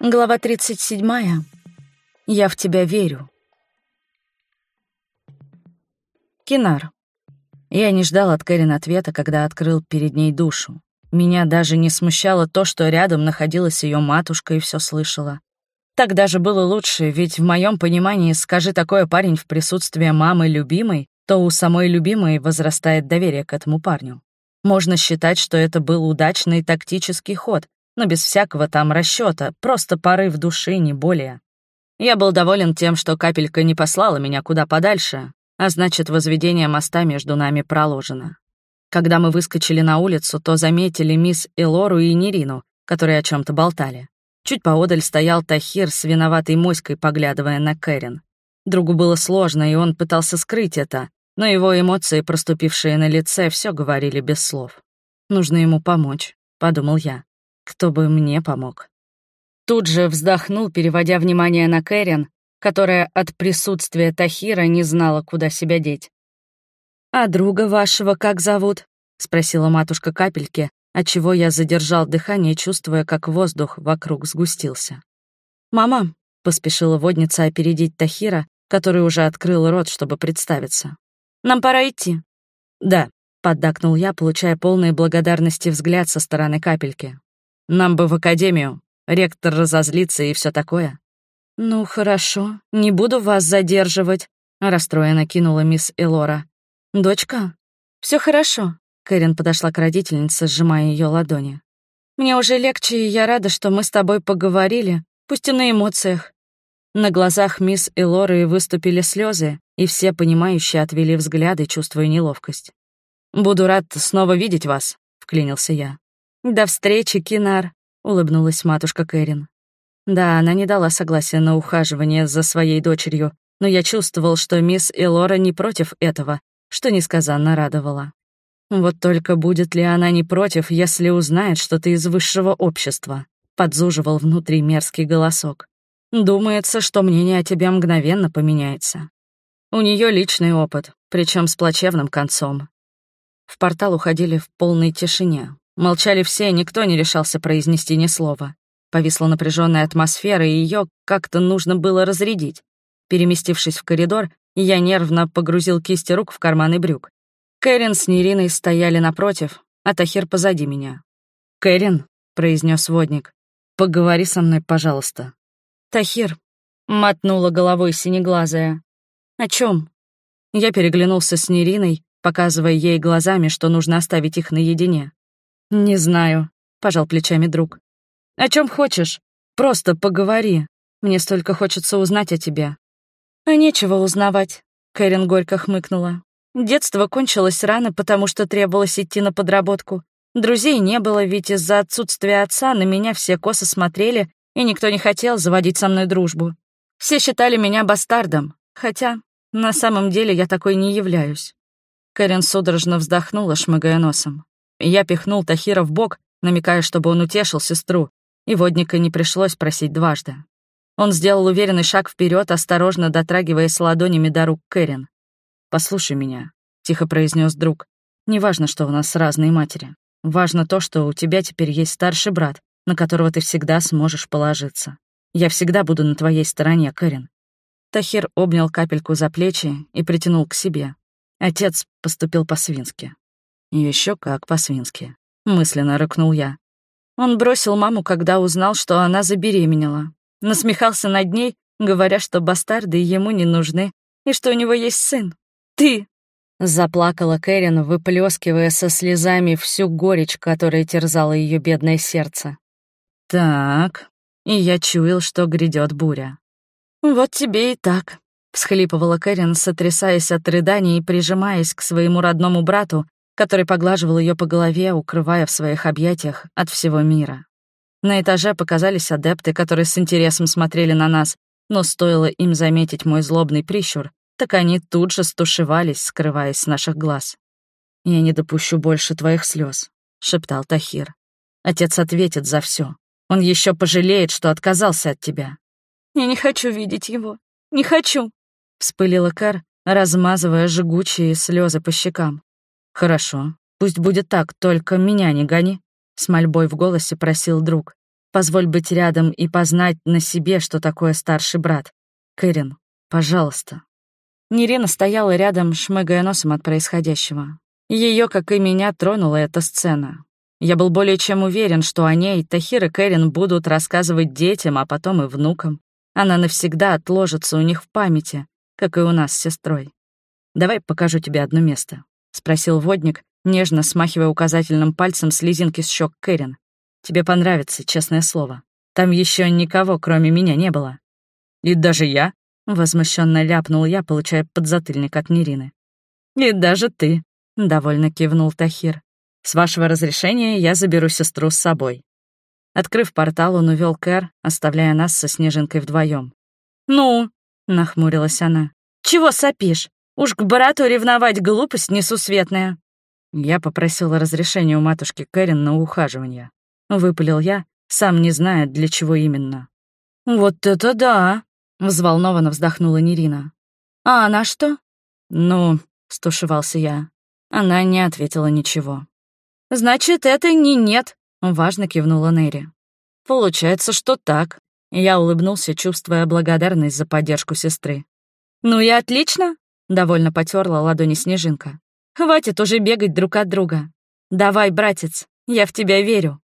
Глава 37. Я в тебя верю. Кинар. Я не ждал от Кэрин ответа, когда открыл перед ней душу. Меня даже не смущало то, что рядом находилась ее матушка и все слышала. Так даже было лучше, ведь в моем понимании, скажи такое парень в присутствии мамы любимой, то у самой любимой возрастает доверие к этому парню. Можно считать, что это был удачный тактический ход, но без всякого там расчета, просто порыв души, не более. Я был доволен тем, что капелька не послала меня куда подальше, а значит, возведение моста между нами проложено. Когда мы выскочили на улицу, то заметили мисс Элору и Нерину, которые о чем то болтали. Чуть поодаль стоял Тахир с виноватой моськой, поглядывая на Кэрин. Другу было сложно, и он пытался скрыть это, но его эмоции, проступившие на лице, все говорили без слов. «Нужно ему помочь», — подумал я кто бы мне помог. Тут же вздохнул, переводя внимание на Кэрин, которая от присутствия Тахира не знала, куда себя деть. «А друга вашего как зовут?» — спросила матушка капельки, отчего я задержал дыхание, чувствуя, как воздух вокруг сгустился. «Мама», — поспешила водница опередить Тахира, который уже открыл рот, чтобы представиться. «Нам пора идти». «Да», — поддакнул я, получая полные благодарности взгляд со стороны капельки. Нам бы в академию. Ректор разозлится и все такое». «Ну, хорошо, не буду вас задерживать», — расстроенно кинула мисс Элора. «Дочка?» Все хорошо», — Кэрин подошла к родительнице, сжимая ее ладони. «Мне уже легче, и я рада, что мы с тобой поговорили, пусть и на эмоциях». На глазах мисс Элоры выступили слезы, и все понимающие отвели взгляды, чувствуя неловкость. «Буду рад снова видеть вас», — вклинился я. «До встречи, Кинар», — улыбнулась матушка Кэрин. Да, она не дала согласия на ухаживание за своей дочерью, но я чувствовал, что мисс Элора не против этого, что несказанно радовало. Вот только будет ли она не против, если узнает, что ты из высшего общества? Подзуживал внутри мерзкий голосок. Думается, что мнение о тебе мгновенно поменяется. У нее личный опыт, причем с плачевным концом. В портал уходили в полной тишине, Молчали все, никто не решался произнести ни слова. Повисла напряженная атмосфера, и ее как-то нужно было разрядить. Переместившись в коридор, я нервно погрузил кисти рук в карманы брюк. Кэрин с Нериной стояли напротив, а Тахир позади меня. «Кэрин», — произнес водник, — «поговори со мной, пожалуйста». «Тахир», — мотнула головой синеглазая. «О чем? Я переглянулся с Нериной, показывая ей глазами, что нужно оставить их наедине. «Не знаю», — пожал плечами друг. «О чем хочешь? Просто поговори. Мне столько хочется узнать о тебе». «А нечего узнавать», — Кэрин горько хмыкнула. «Детство кончилось рано, потому что требовалось идти на подработку. Друзей не было, ведь из-за отсутствия отца на меня все косо смотрели, и никто не хотел заводить со мной дружбу. Все считали меня бастардом, хотя на самом деле я такой не являюсь». Кэрин судорожно вздохнула, шмыгая носом. Я пихнул Тахира в бок, намекая, чтобы он утешил сестру, и водника не пришлось просить дважды. Он сделал уверенный шаг вперед, осторожно дотрагиваясь ладонями до рук Кэрин. «Послушай меня», — тихо произнес друг. «Не что у нас разные матери. Важно то, что у тебя теперь есть старший брат, на которого ты всегда сможешь положиться. Я всегда буду на твоей стороне, Кэрин». Тахир обнял капельку за плечи и притянул к себе. Отец поступил по-свински. Еще как по-свински. Мысленно рыкнул я. Он бросил маму, когда узнал, что она забеременела. Насмехался над ней, говоря, что бастарды ему не нужны и что у него есть сын. Ты! Заплакала Кэрин, выплескивая со слезами всю горечь, которая терзала ее бедное сердце. Так, и я чуял, что грядет буря. Вот тебе и так, всхлипывала Кэрин, сотрясаясь от рыданий и прижимаясь к своему родному брату, который поглаживал ее по голове, укрывая в своих объятиях от всего мира. На этаже показались адепты, которые с интересом смотрели на нас, но стоило им заметить мой злобный прищур, так они тут же стушевались, скрываясь с наших глаз. «Я не допущу больше твоих слез, шептал Тахир. «Отец ответит за все. Он еще пожалеет, что отказался от тебя». «Я не хочу видеть его. Не хочу!» — вспылила Кэр, размазывая жгучие слезы по щекам. «Хорошо, пусть будет так, только меня не гони», — с мольбой в голосе просил друг. Позволь быть рядом и познать на себе, что такое старший брат. Кэрин, пожалуйста». Нерина стояла рядом, шмыгая носом от происходящего. Ее, как и меня, тронула эта сцена. Я был более чем уверен, что о ней Тахир и Кэрин будут рассказывать детям, а потом и внукам. Она навсегда отложится у них в памяти, как и у нас с сестрой. «Давай покажу тебе одно место», — спросил водник, нежно смахивая указательным пальцем слезинки с щек Кэрин. «Тебе понравится, честное слово. Там еще никого, кроме меня, не было». «И даже я?» — возмущенно ляпнул я, получая подзатыльник от Нерины. «И даже ты», — довольно кивнул Тахир. «С вашего разрешения я заберу сестру с собой». Открыв портал, он увел Кэр, оставляя нас со Снежинкой вдвоем. «Ну?» — нахмурилась она. «Чего сопишь? Уж к брату ревновать глупость несусветная». Я попросила разрешения у матушки Кэрин на ухаживание. Выпалил я, сам не зная, для чего именно. «Вот это да!» — взволнованно вздохнула Нерина. «А она что?» «Ну», — стушевался я. Она не ответила ничего. «Значит, это не нет», — важно кивнула Нэри. «Получается, что так». Я улыбнулся, чувствуя благодарность за поддержку сестры. «Ну и отлично», — довольно потерла ладони Снежинка. «Хватит уже бегать друг от друга. Давай, братец, я в тебя верю».